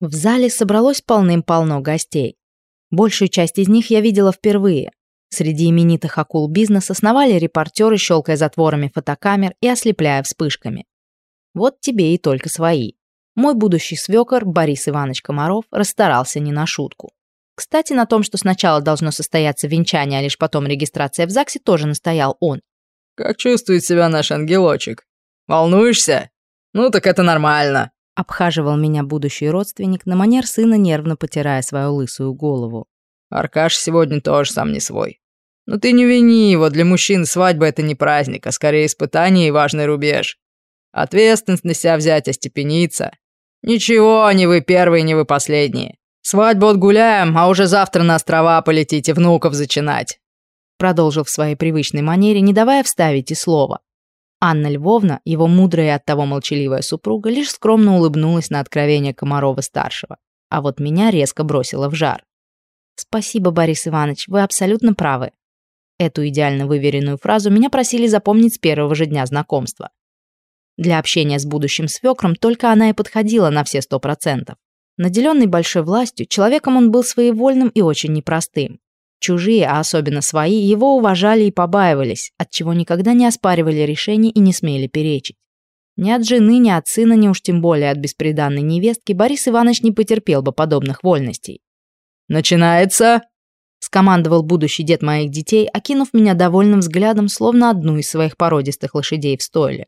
В зале собралось полным-полно гостей. Большую часть из них я видела впервые. Среди именитых акул бизнеса сновали репортеры, щелкая затворами фотокамер и ослепляя вспышками. Вот тебе и только свои. Мой будущий свекор Борис Иванович Комаров расстарался не на шутку. Кстати, на том, что сначала должно состояться венчание, а лишь потом регистрация в ЗАГСе, тоже настоял он. «Как чувствует себя наш ангелочек? Волнуешься? Ну так это нормально», обхаживал меня будущий родственник, на манер сына нервно потирая свою лысую голову. «Аркаш сегодня тоже сам не свой. Но ты не вини его, для мужчин свадьба это не праздник, а скорее испытание и важный рубеж. Ответственность на себя взять, остепениться. Ничего, не вы первые, не вы последние. Свадьбу отгуляем, а уже завтра на острова полетите внуков зачинать. Продолжил в своей привычной манере, не давая вставить и слова. Анна Львовна, его мудрая и оттого молчаливая супруга, лишь скромно улыбнулась на откровение Комарова-старшего. А вот меня резко бросило в жар. «Спасибо, Борис Иванович, вы абсолютно правы». Эту идеально выверенную фразу меня просили запомнить с первого же дня знакомства. Для общения с будущим свекром только она и подходила на все сто процентов. Наделенный большой властью, человеком он был своевольным и очень непростым. Чужие, а особенно свои, его уважали и побаивались, отчего никогда не оспаривали решений и не смели перечить. Ни от жены, ни от сына, ни уж тем более от бесприданной невестки Борис Иванович не потерпел бы подобных вольностей. «Начинается!» — скомандовал будущий дед моих детей, окинув меня довольным взглядом, словно одну из своих породистых лошадей в стойле.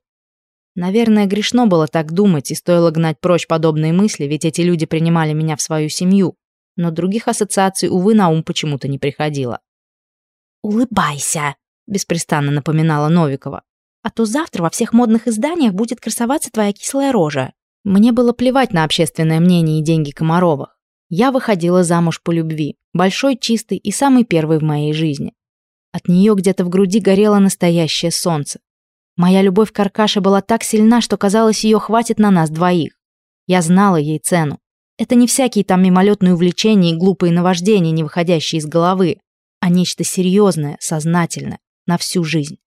Наверное, грешно было так думать, и стоило гнать прочь подобные мысли, ведь эти люди принимали меня в свою семью. Но других ассоциаций, увы, на ум почему-то не приходило. «Улыбайся», — беспрестанно напоминала Новикова. «А то завтра во всех модных изданиях будет красоваться твоя кислая рожа». Мне было плевать на общественное мнение и деньги Комаровых. Я выходила замуж по любви, большой, чистой и самой первой в моей жизни. От нее где-то в груди горело настоящее солнце, Моя любовь к Аркаше была так сильна, что казалось, ее хватит на нас двоих. Я знала ей цену. Это не всякие там мимолетные увлечения и глупые наваждения, не выходящие из головы, а нечто серьезное, сознательное, на всю жизнь.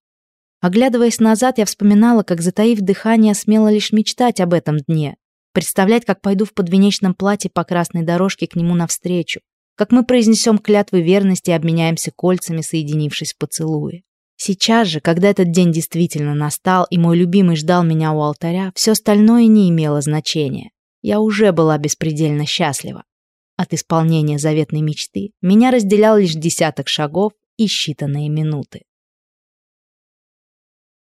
Оглядываясь назад, я вспоминала, как, затаив дыхание, смело лишь мечтать об этом дне, представлять, как пойду в подвенечном платье по красной дорожке к нему навстречу, как мы произнесем клятвы верности и обменяемся кольцами, соединившись в поцелуе. Сейчас же, когда этот день действительно настал, и мой любимый ждал меня у алтаря, все остальное не имело значения. Я уже была беспредельно счастлива. От исполнения заветной мечты меня разделял лишь десяток шагов и считанные минуты.